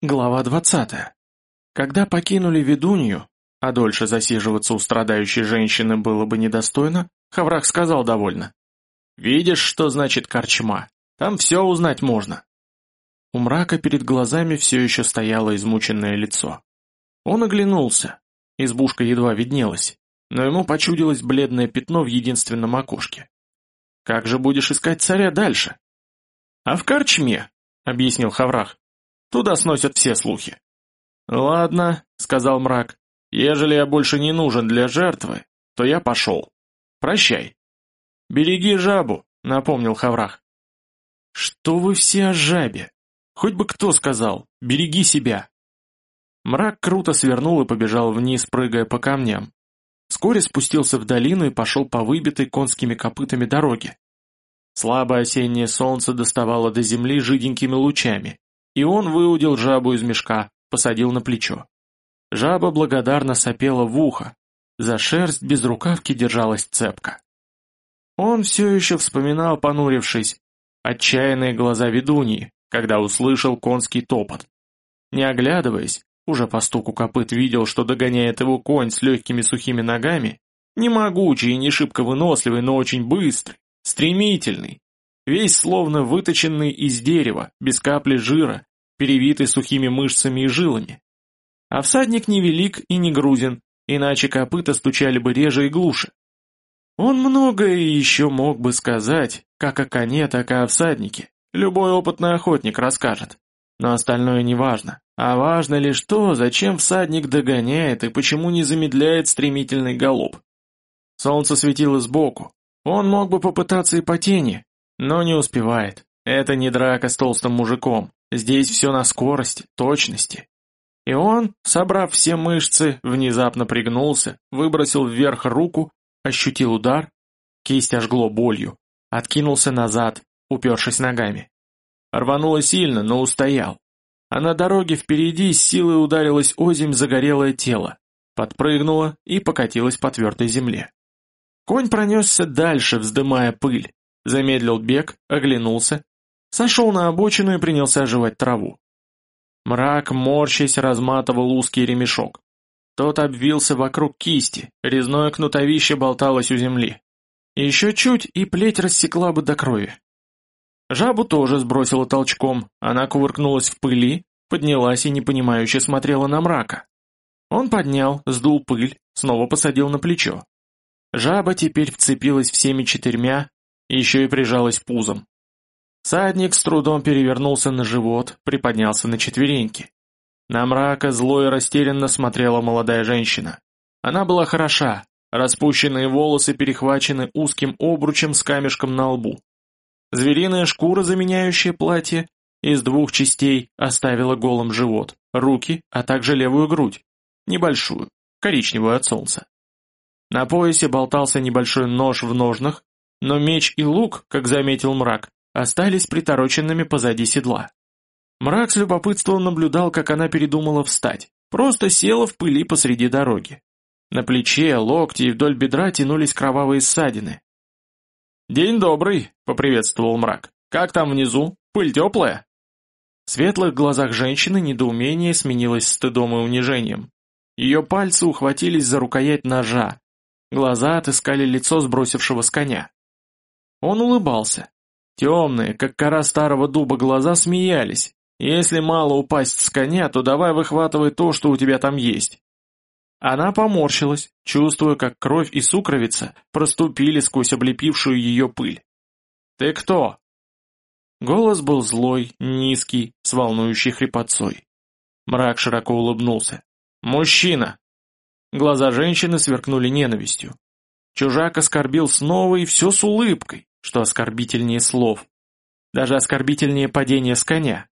Глава 20. Когда покинули ведунью, а дольше засиживаться у страдающей женщины было бы недостойно, Хаврах сказал довольно. «Видишь, что значит корчма? Там все узнать можно». У мрака перед глазами все еще стояло измученное лицо. Он оглянулся. Избушка едва виднелась, но ему почудилось бледное пятно в единственном окошке. «Как же будешь искать царя дальше?» «А в корчме», — объяснил Хаврах. Туда сносят все слухи. «Ладно», — сказал мрак, — «ежели я больше не нужен для жертвы, то я пошел. Прощай». «Береги жабу», — напомнил Хаврах. «Что вы все о жабе? Хоть бы кто сказал, береги себя». Мрак круто свернул и побежал вниз, прыгая по камням. Вскоре спустился в долину и пошел по выбитой конскими копытами дороге. Слабое осеннее солнце доставало до земли жиденькими лучами, и он выудил жабу из мешка, посадил на плечо. Жаба благодарно сопела в ухо, за шерсть без рукавки держалась цепка. Он все еще вспоминал, понурившись, отчаянные глаза ведуньи, когда услышал конский топот. Не оглядываясь, уже по стуку копыт видел, что догоняет его конь с легкими сухими ногами, не могучий и не шибко выносливый, но очень быстрый, стремительный, весь словно выточенный из дерева, без капли жира, перевитый сухими мышцами и жилами. А всадник невелик и не грузен, иначе копыта стучали бы реже и глуше. Он многое еще мог бы сказать, как о коне, так и о всаднике. Любой опытный охотник расскажет. Но остальное не важно. А важно лишь то, зачем всадник догоняет и почему не замедляет стремительный галоп. Солнце светило сбоку. Он мог бы попытаться и по тени, но не успевает. Это не драка с толстым мужиком. Здесь все на скорости, точности. И он, собрав все мышцы, внезапно пригнулся, выбросил вверх руку, ощутил удар, кисть ожгло болью, откинулся назад, упершись ногами. Рвануло сильно, но устоял. А на дороге впереди с силой ударилось озимь загорелое тело, подпрыгнуло и покатилось по твердой земле. Конь пронесся дальше, вздымая пыль, замедлил бег, оглянулся, Сошел на обочину и принялся оживать траву. Мрак, морщась, разматывал узкий ремешок. Тот обвился вокруг кисти, резное кнутовище болталось у земли. Еще чуть, и плеть рассекла бы до крови. Жабу тоже сбросила толчком, она кувыркнулась в пыли, поднялась и непонимающе смотрела на мрака. Он поднял, сдул пыль, снова посадил на плечо. Жаба теперь вцепилась всеми четырьмя, еще и прижалась пузом. Садник с трудом перевернулся на живот, приподнялся на четвереньки. На мрака зло и растерянно смотрела молодая женщина. Она была хороша, распущенные волосы перехвачены узким обручем с камешком на лбу. Звериная шкура, заменяющая платье, из двух частей оставила голым живот, руки, а также левую грудь, небольшую, коричневую от солнца. На поясе болтался небольшой нож в ножнах, но меч и лук, как заметил мрак, остались притороченными позади седла. Мрак с любопытством наблюдал, как она передумала встать, просто села в пыли посреди дороги. На плече, локте и вдоль бедра тянулись кровавые ссадины. «День добрый», — поприветствовал мрак. «Как там внизу? Пыль теплая?» В светлых глазах женщины недоумение сменилось стыдом и унижением. Ее пальцы ухватились за рукоять ножа. Глаза отыскали лицо сбросившего с коня. Он улыбался, Темные, как кора старого дуба, глаза смеялись. Если мало упасть с коня, то давай выхватывай то, что у тебя там есть. Она поморщилась, чувствуя, как кровь и сукровица проступили сквозь облепившую ее пыль. «Ты кто?» Голос был злой, низкий, с волнующей хрипотцой. Мрак широко улыбнулся. «Мужчина!» Глаза женщины сверкнули ненавистью. Чужак оскорбил снова и все с улыбкой что оскорбительнее слов, даже оскорбительнее падения с коня,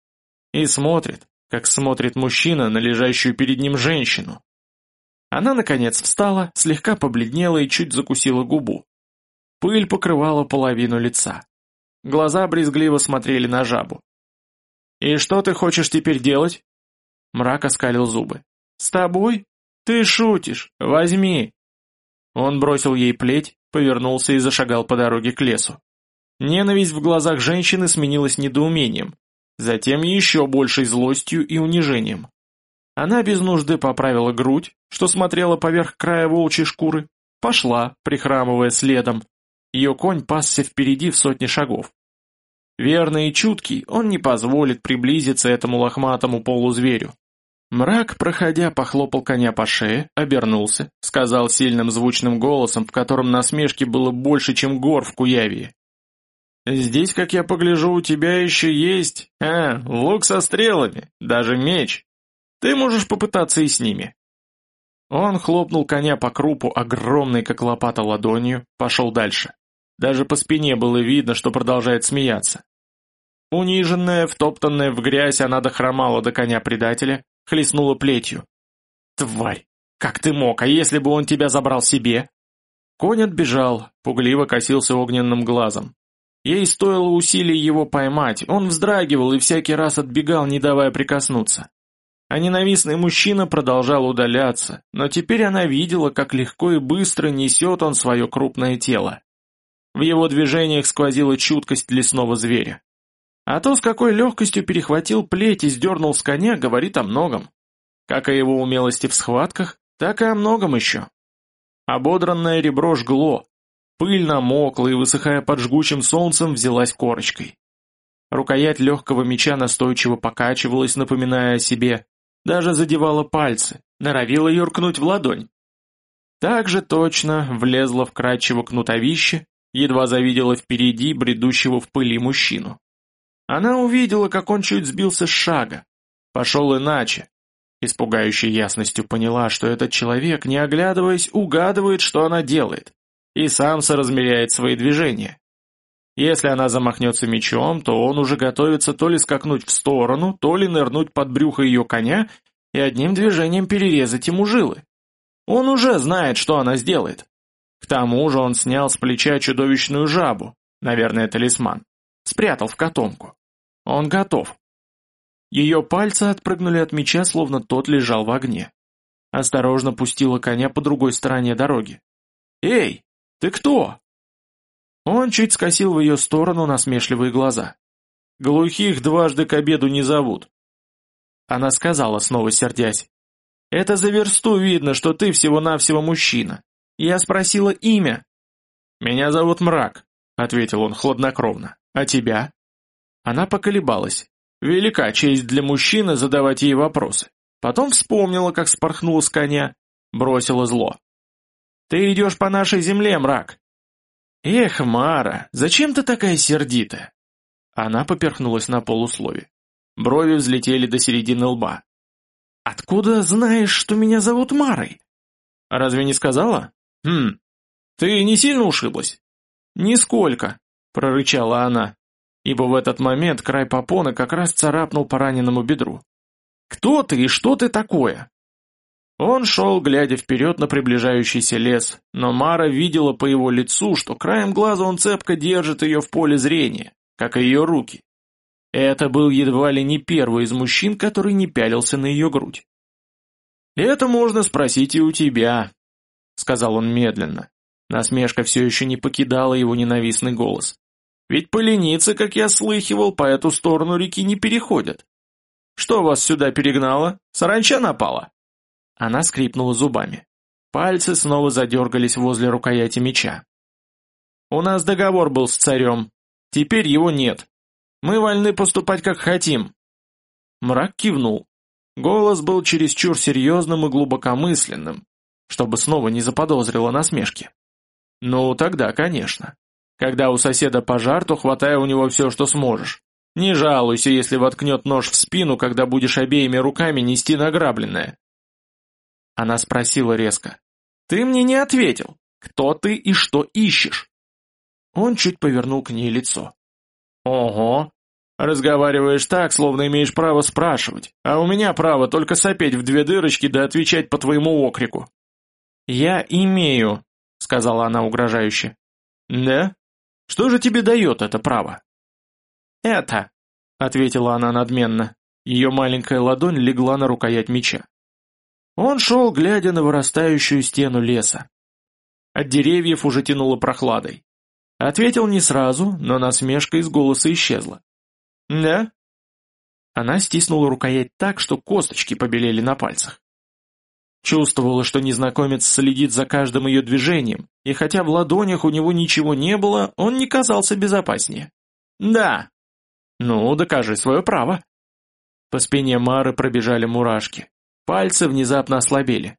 и смотрит, как смотрит мужчина на лежащую перед ним женщину. Она, наконец, встала, слегка побледнела и чуть закусила губу. Пыль покрывала половину лица. Глаза брезгливо смотрели на жабу. «И что ты хочешь теперь делать?» Мрак оскалил зубы. «С тобой? Ты шутишь! Возьми!» Он бросил ей плеть, повернулся и зашагал по дороге к лесу. Ненависть в глазах женщины сменилась недоумением. затем еще большей злостью и унижением. Она без нужды поправила грудь, что смотрела поверх края волчьей шкуры, пошла, прихрамывая следом. Ее конь пасся впереди в сотни шагов. Верный и чуткий, он не позволит приблизиться этому лохматому полузверю. Мрак, проходя, похлопал коня по шее, обернулся, сказал сильным звучным голосом, в котором насмешки было больше, чем гор в Куявии. «Здесь, как я погляжу, у тебя еще есть, а, лук со стрелами, даже меч. Ты можешь попытаться и с ними». Он хлопнул коня по крупу, огромной как лопата ладонью, пошел дальше. Даже по спине было видно, что продолжает смеяться. Униженная, втоптанная в грязь, она дохромала до коня предателя, хлестнула плетью. «Тварь! Как ты мог, а если бы он тебя забрал себе?» Конь отбежал, пугливо косился огненным глазом. Ей стоило усилий его поймать, он вздрагивал и всякий раз отбегал, не давая прикоснуться. А ненавистный мужчина продолжал удаляться, но теперь она видела, как легко и быстро несет он свое крупное тело. В его движениях сквозила чуткость лесного зверя. А то, с какой легкостью перехватил плеть и сдернул с коня, говорит о многом. Как о его умелости в схватках, так и о многом еще. Ободранное ребро жгло, Пыль намокла и, высыхая под жгучим солнцем, взялась корочкой. Рукоять легкого меча настойчиво покачивалась, напоминая о себе, даже задевала пальцы, норовила юркнуть в ладонь. Так же точно влезла в кратчево кнутовище, едва завидела впереди бредущего в пыли мужчину. Она увидела, как он чуть сбился с шага, пошел иначе. Испугающей ясностью поняла, что этот человек, не оглядываясь, угадывает, что она делает и сам соразмеряет свои движения. Если она замахнется мечом, то он уже готовится то ли скакнуть в сторону, то ли нырнуть под брюхо ее коня и одним движением перерезать ему жилы. Он уже знает, что она сделает. К тому же он снял с плеча чудовищную жабу, наверное, талисман, спрятал в котомку. Он готов. Ее пальцы отпрыгнули от меча, словно тот лежал в огне. Осторожно пустила коня по другой стороне дороги. «Эй, «Ты кто?» Он чуть скосил в ее сторону насмешливые глаза. «Глухих дважды к обеду не зовут». Она сказала, снова сердясь. «Это за версту видно, что ты всего-навсего мужчина. Я спросила имя». «Меня зовут Мрак», — ответил он хладнокровно. «А тебя?» Она поколебалась. Велика честь для мужчины задавать ей вопросы. Потом вспомнила, как спорхнула с коня, бросила зло. Ты идешь по нашей земле, мрак!» «Эх, Мара, зачем ты такая сердитая?» Она поперхнулась на полуслове. Брови взлетели до середины лба. «Откуда знаешь, что меня зовут Марой?» «Разве не сказала?» «Хм, ты не сильно ушиблась?» «Нисколько», — прорычала она, ибо в этот момент край попона как раз царапнул по раненому бедру. «Кто ты и что ты такое?» Он шел, глядя вперед на приближающийся лес, но Мара видела по его лицу, что краем глаза он цепко держит ее в поле зрения, как и ее руки. Это был едва ли не первый из мужчин, который не пялился на ее грудь. «Это можно спросить и у тебя», — сказал он медленно. Насмешка все еще не покидала его ненавистный голос. «Ведь поленицы, как я слыхивал, по эту сторону реки не переходят. Что вас сюда перегнало? Саранча напала?» Она скрипнула зубами. Пальцы снова задергались возле рукояти меча. «У нас договор был с царем. Теперь его нет. Мы вольны поступать как хотим». Мрак кивнул. Голос был чересчур серьезным и глубокомысленным, чтобы снова не заподозрила насмешки. «Ну, тогда, конечно. Когда у соседа пожар, то хватай у него все, что сможешь. Не жалуйся, если воткнет нож в спину, когда будешь обеими руками нести награбленное. Она спросила резко. «Ты мне не ответил. Кто ты и что ищешь?» Он чуть повернул к ней лицо. «Ого! Разговариваешь так, словно имеешь право спрашивать, а у меня право только сопеть в две дырочки да отвечать по твоему окрику». «Я имею», — сказала она угрожающе. «Да? Что же тебе дает это право?» «Это», — ответила она надменно. Ее маленькая ладонь легла на рукоять меча. Он шел, глядя на вырастающую стену леса. От деревьев уже тянуло прохладой. Ответил не сразу, но насмешка из голоса исчезла. «Да? Она стиснула рукоять так, что косточки побелели на пальцах. Чувствовала, что незнакомец следит за каждым ее движением, и хотя в ладонях у него ничего не было, он не казался безопаснее. «Да». «Ну, докажи свое право». По спине Мары пробежали мурашки. Пальцы внезапно ослабели.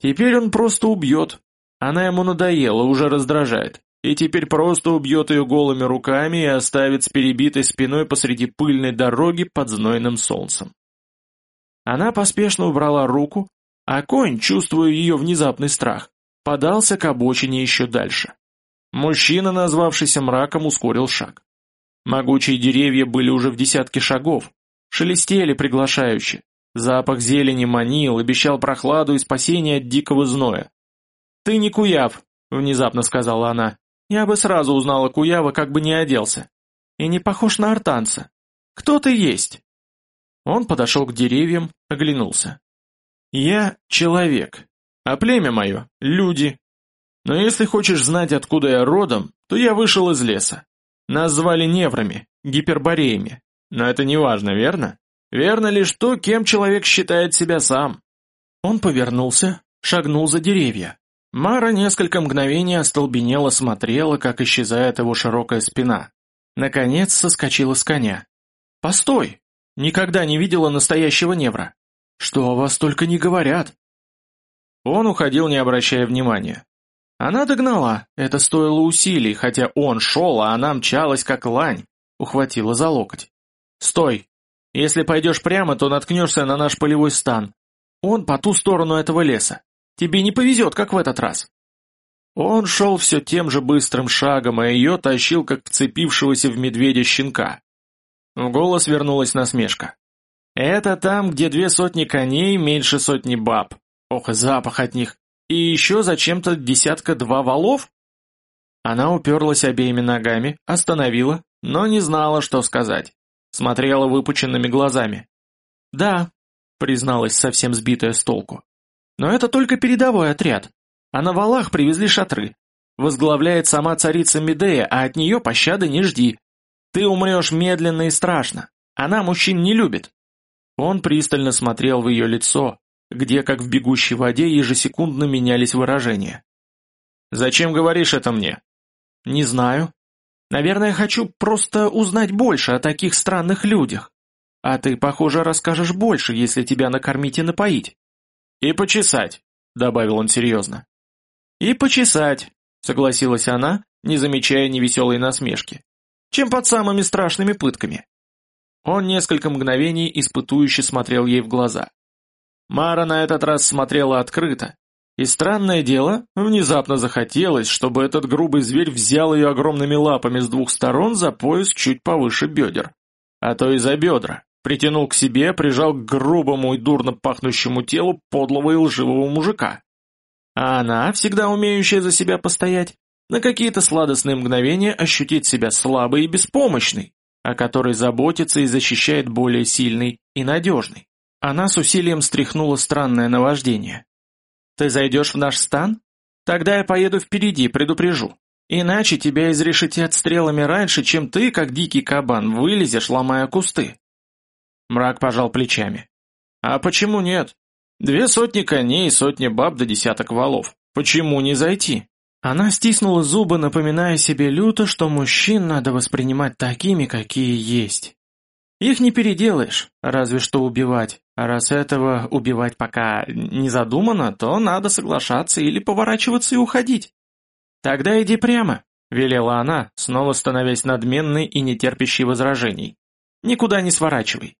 Теперь он просто убьет. Она ему надоела, уже раздражает. И теперь просто убьет ее голыми руками и оставит с перебитой спиной посреди пыльной дороги под знойным солнцем. Она поспешно убрала руку, а конь, чувствуя ее внезапный страх, подался к обочине еще дальше. Мужчина, назвавшийся мраком, ускорил шаг. Могучие деревья были уже в десятке шагов, шелестели приглашающе. Запах зелени манил, обещал прохладу и спасение от дикого зноя. «Ты не Куяв», — внезапно сказала она. «Я бы сразу узнала Куява, как бы не оделся. И не похож на артанца. Кто ты есть?» Он подошел к деревьям, оглянулся. Я человек, а племя мое — люди. Но если хочешь знать, откуда я родом, то я вышел из леса. Нас звали неврами, гипербореями. Но это не важно, верно? Верно лишь то, кем человек считает себя сам. Он повернулся, шагнул за деревья. Мара несколько мгновений остолбенело смотрела, как исчезает его широкая спина. Наконец соскочила с коня. «Постой! Никогда не видела настоящего невра. Что о вас только не говорят!» Он уходил, не обращая внимания. Она догнала, это стоило усилий, хотя он шел, а она мчалась, как лань, ухватила за локоть. «Стой! Если пойдешь прямо, то наткнешься на наш полевой стан. Он по ту сторону этого леса. Тебе не повезет, как в этот раз». Он шел все тем же быстрым шагом, а ее тащил, как вцепившегося в медведя щенка. В голос вернулась насмешка. Это там, где две сотни коней, меньше сотни баб. Ох, запах от них. И еще зачем-то десятка-два валов? Она уперлась обеими ногами, остановила, но не знала, что сказать. Смотрела выпученными глазами. «Да», — призналась совсем сбитая с толку. «Но это только передовой отряд. А на валах привезли шатры. Возглавляет сама царица Медея, а от нее пощады не жди. Ты умрешь медленно и страшно. Она мужчин не любит. Он пристально смотрел в ее лицо, где, как в бегущей воде, ежесекундно менялись выражения. «Зачем говоришь это мне?» «Не знаю. Наверное, хочу просто узнать больше о таких странных людях. А ты, похоже, расскажешь больше, если тебя накормить и напоить». «И почесать», — добавил он серьезно. «И почесать», — согласилась она, не замечая невеселой насмешки. «Чем под самыми страшными пытками». Он несколько мгновений испытующе смотрел ей в глаза. Мара на этот раз смотрела открыто. И странное дело, внезапно захотелось, чтобы этот грубый зверь взял ее огромными лапами с двух сторон за пояс чуть повыше бедер. А то и за бедра. Притянул к себе, прижал к грубому и дурно пахнущему телу подлого и лживого мужика. А она, всегда умеющая за себя постоять, на какие-то сладостные мгновения ощутить себя слабой и беспомощной, о которой заботится и защищает более сильный и надежный. Она с усилием стряхнула странное наваждение. «Ты зайдешь в наш стан? Тогда я поеду впереди, предупрежу. Иначе тебя изрешетят стрелами раньше, чем ты, как дикий кабан, вылезешь, ломая кусты». Мрак пожал плечами. «А почему нет? Две сотни коней, сотни баб да десяток валов. Почему не зайти?» Она стиснула зубы, напоминая себе люто, что мужчин надо воспринимать такими, какие есть. Их не переделаешь, разве что убивать. А раз этого убивать пока не задумано, то надо соглашаться или поворачиваться и уходить. «Тогда иди прямо», — велела она, снова становясь надменной и нетерпящей возражений. «Никуда не сворачивай.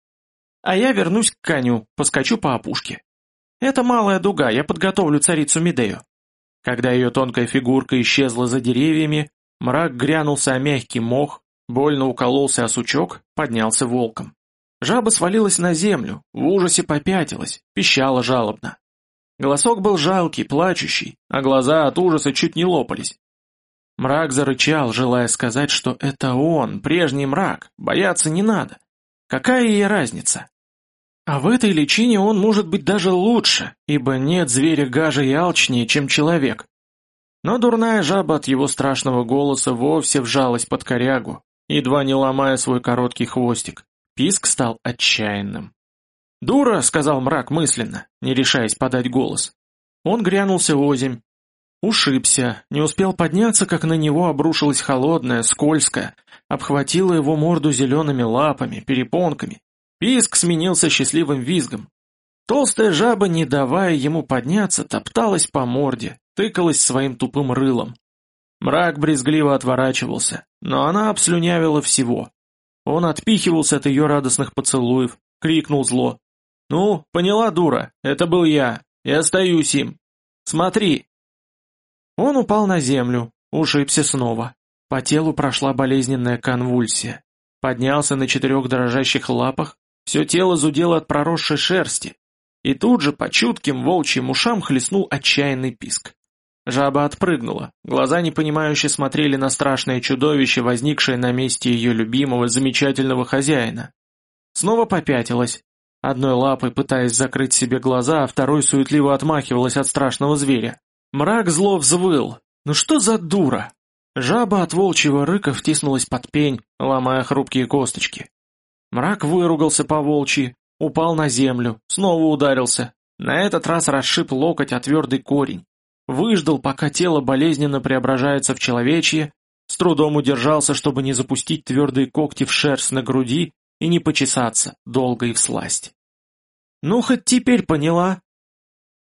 А я вернусь к коню, поскочу по опушке. Это малая дуга, я подготовлю царицу Медею. Когда ее тонкая фигурка исчезла за деревьями, мрак грянулся о мягкий мох, больно укололся о сучок, поднялся волком. Жаба свалилась на землю, в ужасе попятилась, пищала жалобно. Голосок был жалкий, плачущий, а глаза от ужаса чуть не лопались. Мрак зарычал, желая сказать, что это он, прежний мрак, бояться не надо. Какая ей разница? А в этой личине он может быть даже лучше, ибо нет зверя гаже и алчнее, чем человек. Но дурная жаба от его страшного голоса вовсе вжалась под корягу, едва не ломая свой короткий хвостик. Писк стал отчаянным. «Дура!» — сказал мрак мысленно, не решаясь подать голос. Он грянулся озимь. Ушибся, не успел подняться, как на него обрушилась холодная, скользкая, обхватила его морду зелеными лапами, перепонками. Писк сменился счастливым визгом. Толстая жаба, не давая ему подняться, топталась по морде, тыкалась своим тупым рылом. Мрак брезгливо отворачивался, но она обслюнявила всего. Он отпихивался от ее радостных поцелуев, крикнул зло. «Ну, поняла, дура, это был я, и остаюсь им. Смотри!» Он упал на землю, ушибся снова. По телу прошла болезненная конвульсия. Поднялся на четырех дрожащих лапах, все тело зудело от проросшей шерсти. И тут же по чутким волчьим ушам хлестнул отчаянный писк. Жаба отпрыгнула, глаза непонимающе смотрели на страшное чудовище, возникшее на месте ее любимого, замечательного хозяина. Снова попятилась, одной лапой пытаясь закрыть себе глаза, а второй суетливо отмахивалась от страшного зверя. Мрак зло взвыл. «Ну что за дура?» Жаба от волчьего рыка втиснулась под пень, ломая хрупкие косточки. Мрак выругался по волчьи, упал на землю, снова ударился. На этот раз расшиб локоть о твердый корень выждал, пока тело болезненно преображается в человечье, с трудом удержался, чтобы не запустить твердые когти в шерсть на груди и не почесаться долго и всласть. «Ну, хоть теперь поняла!»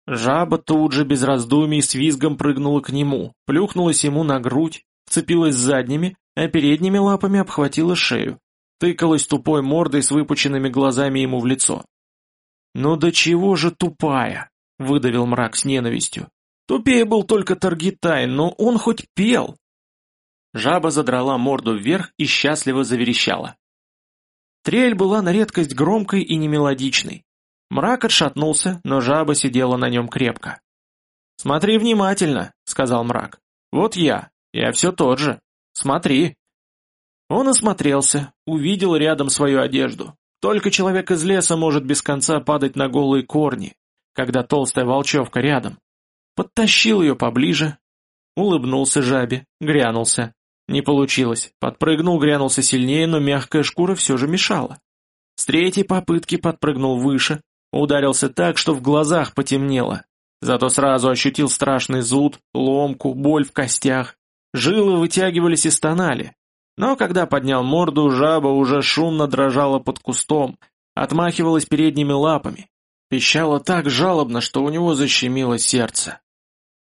Жаба тут же без раздумий с визгом прыгнула к нему, плюхнулась ему на грудь, вцепилась задними, а передними лапами обхватила шею, тыкалась тупой мордой с выпученными глазами ему в лицо. «Ну до чего же тупая!» — выдавил мрак с ненавистью. Тупее был только Таргитай, но он хоть пел. Жаба задрала морду вверх и счастливо заверещала. Трель была на редкость громкой и немелодичной. Мрак отшатнулся, но жаба сидела на нем крепко. «Смотри внимательно», — сказал мрак. «Вот я, я все тот же. Смотри». Он осмотрелся, увидел рядом свою одежду. Только человек из леса может без конца падать на голые корни, когда толстая волчевка рядом. Подтащил ее поближе. Улыбнулся жабе, грянулся. Не получилось. Подпрыгнул, грянулся сильнее, но мягкая шкура все же мешала. С третьей попытки подпрыгнул выше, ударился так, что в глазах потемнело. Зато сразу ощутил страшный зуд, ломку, боль в костях. Жилы вытягивались и стонали. Но когда поднял морду, жаба уже шумно дрожала под кустом, отмахивалась передними лапами. Пищала так жалобно, что у него защемило сердце.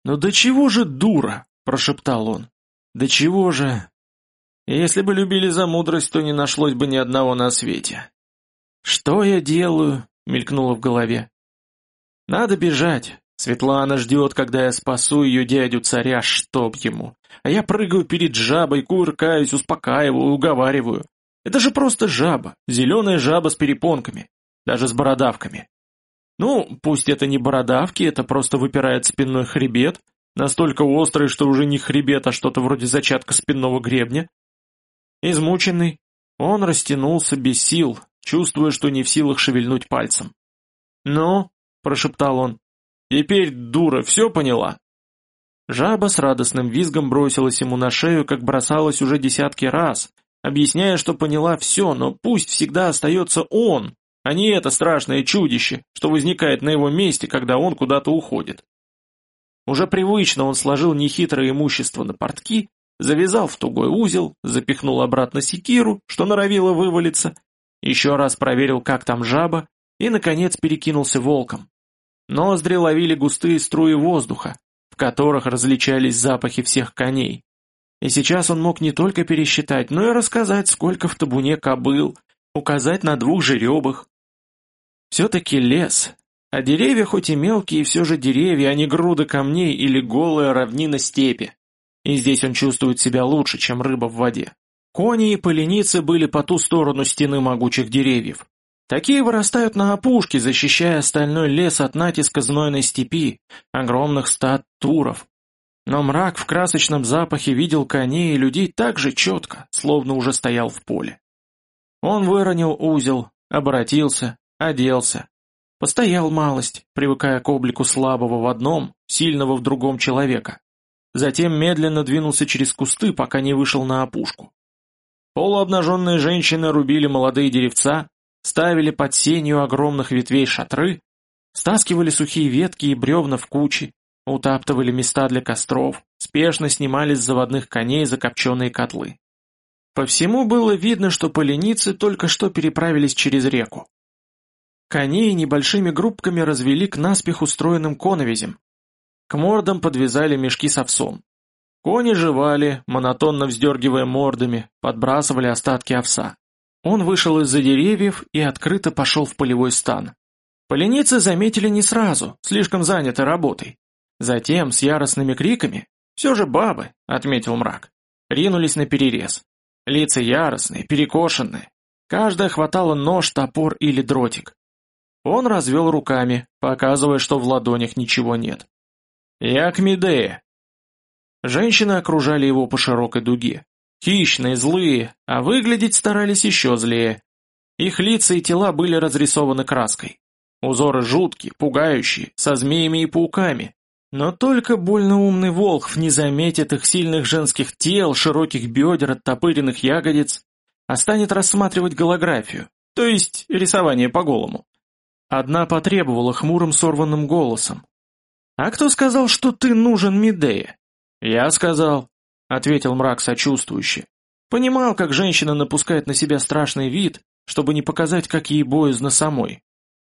«Ну до чего же дура?» – прошептал он. «Да чего же?» «Если бы любили за мудрость, то не нашлось бы ни одного на свете». «Что я делаю?» – мелькнуло в голове. «Надо бежать. Светлана ждет, когда я спасу ее дядю-царя, чтоб ему. А я прыгаю перед жабой, кувыркаюсь, успокаиваю, уговариваю. Это же просто жаба, зеленая жаба с перепонками, даже с бородавками. Ну, пусть это не бородавки, это просто выпирает спинной хребет, настолько острый, что уже не хребет, а что-то вроде зачатка спинного гребня. Измученный, он растянулся без сил, чувствуя, что не в силах шевельнуть пальцем. «Ну?» – прошептал он. «Теперь, дура, все поняла?» Жаба с радостным визгом бросилась ему на шею, как бросалась уже десятки раз, объясняя, что поняла все, но пусть всегда остается он, а не это страшное чудище, что возникает на его месте, когда он куда-то уходит. Уже привычно он сложил нехитрое имущество на портки, завязал в тугой узел, запихнул обратно секиру, что норовило вывалиться, еще раз проверил, как там жаба, и, наконец, перекинулся волком. Ноздри ловили густые струи воздуха, в которых различались запахи всех коней. И сейчас он мог не только пересчитать, но и рассказать, сколько в табуне кобыл, указать на двух жеребах, все-таки лес. А деревья хоть и мелкие, все же деревья, а не груды камней или голая равнина степи. И здесь он чувствует себя лучше, чем рыба в воде. Кони и поленицы были по ту сторону стены могучих деревьев. Такие вырастают на опушке, защищая остальной лес от натиска знойной степи, огромных стад туров. Но мрак в красочном запахе видел коней и людей так же четко, словно уже стоял в поле. Он выронил узел, обратился, Оделся. Постоял малость, привыкая к облику слабого в одном, сильного в другом человека. Затем медленно двинулся через кусты, пока не вышел на опушку. Полуобнаженные женщины рубили молодые деревца, ставили под сенью огромных ветвей шатры, стаскивали сухие ветки и бревна в кучи, утаптывали места для костров, спешно снимали с заводных коней закопченные котлы. По всему было видно, что поленицы только что переправились через реку. Коней небольшими группками развели к наспех устроенным коновизям. К мордам подвязали мешки с овсом. Кони жевали, монотонно вздергивая мордами, подбрасывали остатки овса. Он вышел из-за деревьев и открыто пошел в полевой стан. Поленицы заметили не сразу, слишком заняты работой. Затем, с яростными криками, «Все же бабы», — отметил мрак, ринулись на перерез. Лица яростные, перекошенные. Каждая хватала нож, топор или дротик. Он развел руками, показывая, что в ладонях ничего нет. «Я к Медее!» Женщины окружали его по широкой дуге. Хищные, злые, а выглядеть старались еще злее. Их лица и тела были разрисованы краской. Узоры жуткие, пугающие, со змеями и пауками. Но только больно умный Волхв не заметит их сильных женских тел, широких бедер, оттопыренных ягодиц, а станет рассматривать голографию, то есть рисование по голому. Одна потребовала хмурым сорванным голосом. «А кто сказал, что ты нужен Медея?» «Я сказал», — ответил мрак сочувствующе. Понимал, как женщина напускает на себя страшный вид, чтобы не показать, как ей боязно самой.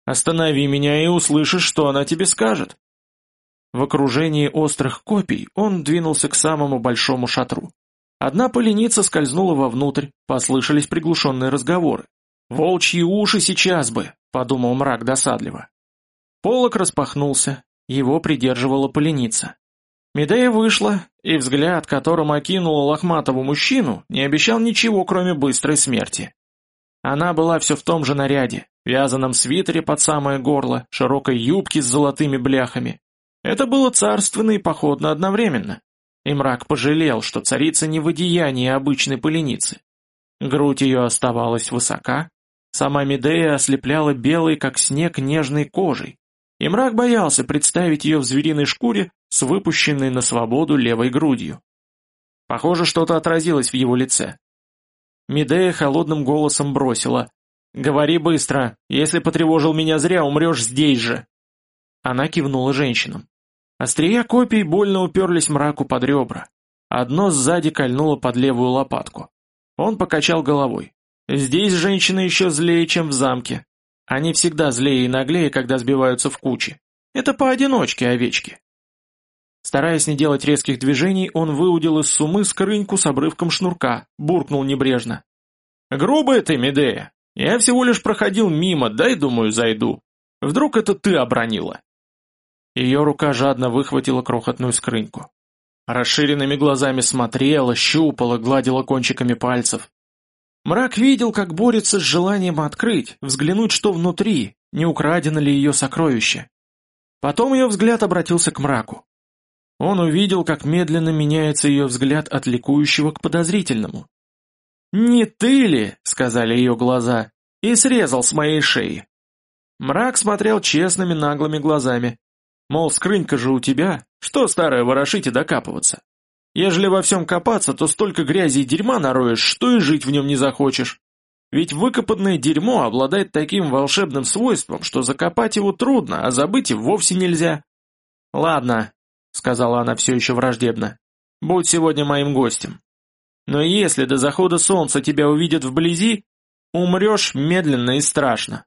«Останови меня и услышишь, что она тебе скажет». В окружении острых копий он двинулся к самому большому шатру. Одна поленица скользнула вовнутрь, послышались приглушенные разговоры. «Волчьи уши сейчас бы!» — подумал мрак досадливо. Полок распахнулся, его придерживала поленица. Медея вышла, и взгляд, которым окинула лохматого мужчину, не обещал ничего, кроме быстрой смерти. Она была все в том же наряде, вязаном свитере под самое горло, широкой юбке с золотыми бляхами, это было царственно и походно одновременно. И мрак пожалел, что царица не в одеянии обычной поленицы. Грудь ее оставалась высока, сама Медея ослепляла белой, как снег, нежной кожей, и мрак боялся представить ее в звериной шкуре с выпущенной на свободу левой грудью. Похоже, что-то отразилось в его лице. Медея холодным голосом бросила. «Говори быстро, если потревожил меня зря, умрешь здесь же!» Она кивнула женщинам. Острия копий больно уперлись мраку под ребра. Одно сзади кольнуло под левую лопатку. Он покачал головой. Здесь женщины еще злее, чем в замке. Они всегда злее и наглее, когда сбиваются в кучи. Это поодиночке овечки. Стараясь не делать резких движений, он выудил из сумы скрыньку с обрывком шнурка, буркнул небрежно. «Грубая ты, Медея! Я всего лишь проходил мимо, дай, думаю, зайду. Вдруг это ты обронила?» Ее рука жадно выхватила крохотную скрыньку. Расширенными глазами смотрела, щупала, гладила кончиками пальцев. Мрак видел, как борется с желанием открыть, взглянуть, что внутри, не украдено ли ее сокровище. Потом ее взгляд обратился к мраку. Он увидел, как медленно меняется ее взгляд от ликующего к подозрительному. «Не ты ли?» — сказали ее глаза, — и срезал с моей шеи. Мрак смотрел честными наглыми глазами. Мол, скрынька же у тебя, что старое ворошить и докапываться? Ежели во всем копаться, то столько грязи и дерьма нароешь, что и жить в нем не захочешь. Ведь выкопанное дерьмо обладает таким волшебным свойством, что закопать его трудно, а забыть и вовсе нельзя. «Ладно», — сказала она все еще враждебно, — «будь сегодня моим гостем. Но если до захода солнца тебя увидят вблизи, умрешь медленно и страшно.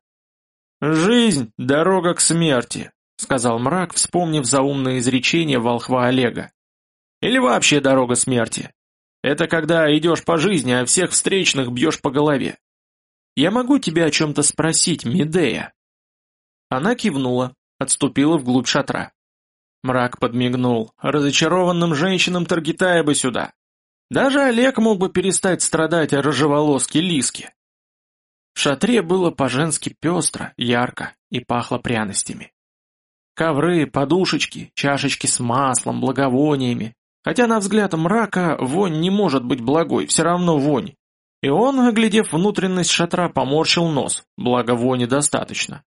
Жизнь — дорога к смерти, — сказал мрак, вспомнив заумное изречение волхва Олега. «Или вообще дорога смерти. Это когда идешь по жизни, а всех встречных бьешь по голове. Я могу тебя о чем-то спросить, Медея?» Она кивнула, отступила вглубь шатра. Мрак подмигнул. Разочарованным женщинам Таргитая бы сюда. Даже Олег мог бы перестать страдать о рыжеволоске Лиске. В шатре было по-женски пестро, ярко и пахло пряностями. Ковры, подушечки, чашечки с маслом, благовониями. Хотя на взгляд мрака вонь не может быть благой, все равно вонь. И он, оглядев внутренность шатра, поморщил нос, благо вони достаточно.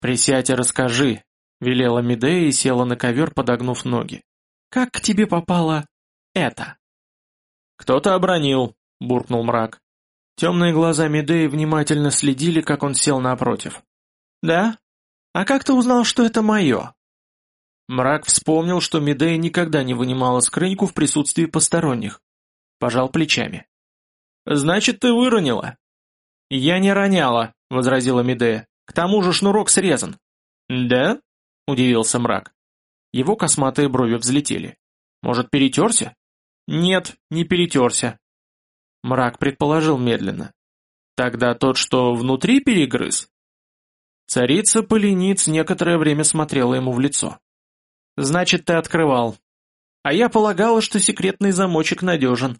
«Присядь и расскажи», — велела Медея и села на ковер, подогнув ноги. «Как к тебе попало это?» «Кто-то обронил», — буркнул мрак. Темные глаза Медеи внимательно следили, как он сел напротив. «Да? А как ты узнал, что это мое?» Мрак вспомнил, что Медея никогда не вынимала скрыньку в присутствии посторонних. Пожал плечами. «Значит, ты выронила?» «Я не роняла», — возразила Медея. «К тому же шнурок срезан». «Да?» — удивился мрак. Его косматые брови взлетели. «Может, перетерся?» «Нет, не перетерся». Мрак предположил медленно. «Тогда тот, что внутри перегрыз?» Царица Полениц некоторое время смотрела ему в лицо. «Значит, ты открывал. А я полагала, что секретный замочек надежен.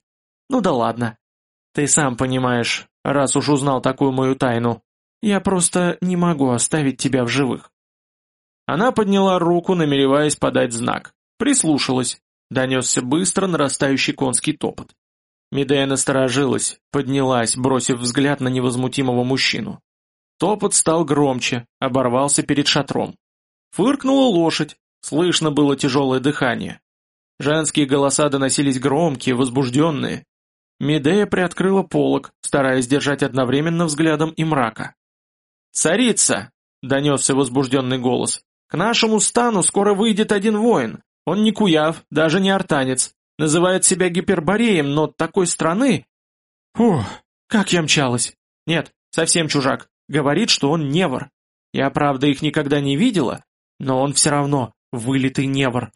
Ну да ладно. Ты сам понимаешь, раз уж узнал такую мою тайну. Я просто не могу оставить тебя в живых». Она подняла руку, намереваясь подать знак. Прислушалась. Донесся быстро нарастающий конский топот. Медея насторожилась, поднялась, бросив взгляд на невозмутимого мужчину. Топот стал громче, оборвался перед шатром. Фыркнула лошадь, слышно было тяжелое дыхание. Женские голоса доносились громкие, возбужденные. Медея приоткрыла полог, стараясь держать одновременно взглядом и мрака. «Царица!» — донесся возбужденный голос. «К нашему стану скоро выйдет один воин. Он не куяв, даже не артанец. Называет себя гипербореем, но такой страны... Фух, как я мчалась. Нет, совсем чужак. Говорит, что он невор. Я, правда, их никогда не видела, но он все равно вылитый невор.